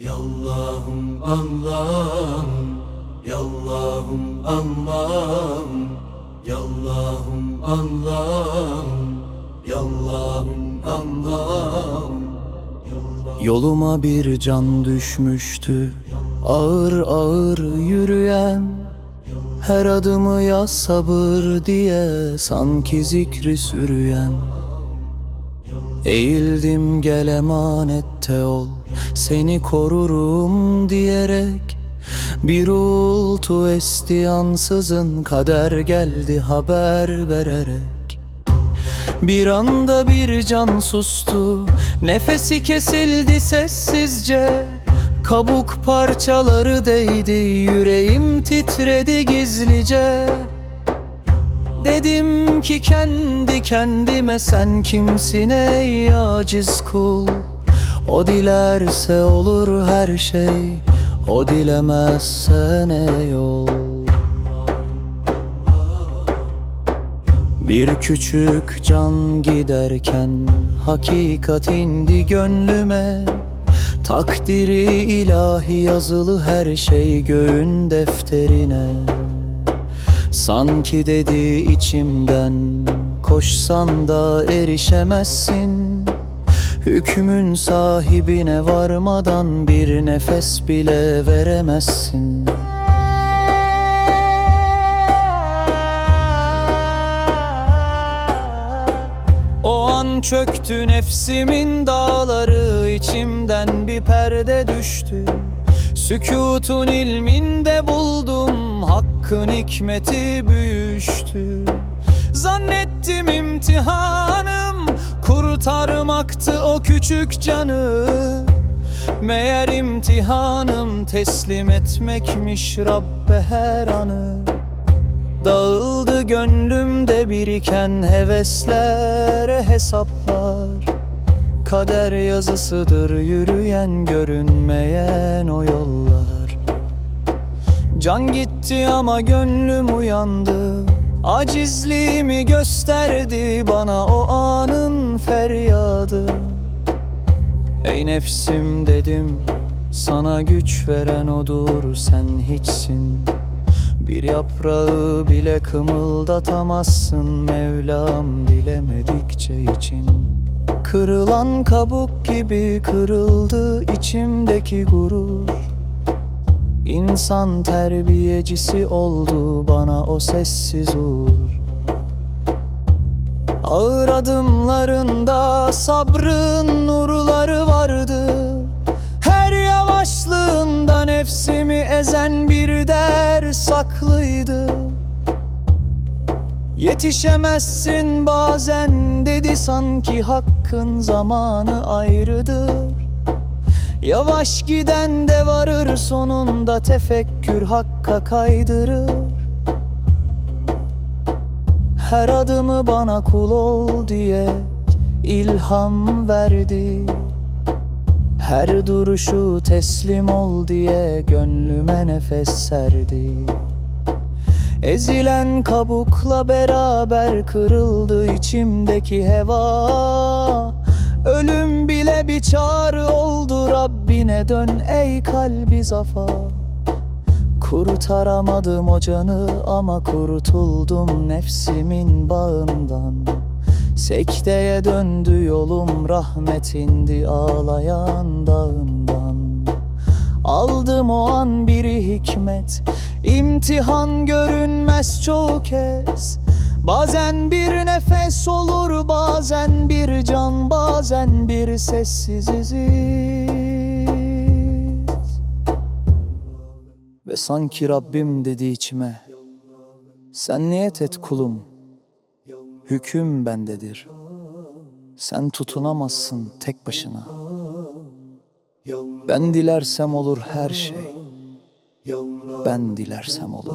Yallahum Allah'ım Yallahum Allah'ım Yallahum Allah'ım Yallahum Allah'ım Yoluma bir can düşmüştü Ağır ağır yürüyen Her adımı ya sabır diye Sanki zikri sürüyen Eğildim gel emanette ol Seni korurum diyerek. Bir uğultu esti ansızın Kader geldi haber vererek. Bir anda bir can sustu Nefesi kesildi sessizce. Kabuk parçaları değdi Yüreğim titredi gizlice Dedim ki kendi kendime sen kimsin ey aciz kul? O dilerse olur her şey O dilemezse ne yol? Bir küçük can giderken Hakikat indi gönlüme. Takdiri ilahi yazılı her şey göğün defterine Sanki dedi içimden Koşsan da erişemezsin. Hükmün sahibine varmadan Bir nefes bile veremezsin. O an çöktü nefsimin dağları içimden bir perde düştü. Sükutun ilminde buldum Hakkın hikmeti büyüştü. Zannettim imtihanım Kurtarmaktı o küçük canı. Meğer imtihanım teslim etmekmiş Rabbe her anı. Dağıldı gönlümde biriken heveslere hesaplar. Kader yazısıdır yürüyen görünmeyen o yollar. Can gitti ama gönlüm uyandı. Acizliğimi gösterdi bana o anın feryadı. Ey nefsim dedim sana güç veren odur sen hiçsin. Bir yaprağı bile kımıldatamazsın Mevlam dilemedikçe için. Kırılan kabuk gibi kırıldı içimdeki gurur İnsan terbiyecisi oldu bana o sessiz uğur. Ağır adımlarında sabrın nurları vardı. Her yavaşlığında nefsimi ezen bir der saklıydı. Yetişemezsin bazen dedi sanki hakkın zamanı ayrıdır Yavaş giden de varır sonunda tefekkür hakka kaydırır. Her adımı bana kul ol diye ilham verdi. Her duruşu teslim ol diye gönlüme nefes serdi. Ezilen kabukla beraber kırıldı içimdeki heva. Ölüm bir çağrı oldu Rabbine. Dön ey kalbi zafa. Kurtaramadım o canı ama kurtuldum nefsimin bağından. Sekteye döndü yolum rahmet indi ağlayan dağından. Aldım o an bir hikmet İmtihan görünmez çoğu kez Bazen bir nefes olur bazen bir can Bazen bir sessiziz Ve sanki Rabbim dedi içime Sen niyet et kulum Hüküm bendedir. Sen tutunamazsın tek başına. Ben dilersem olur her şey Ben dilersem olur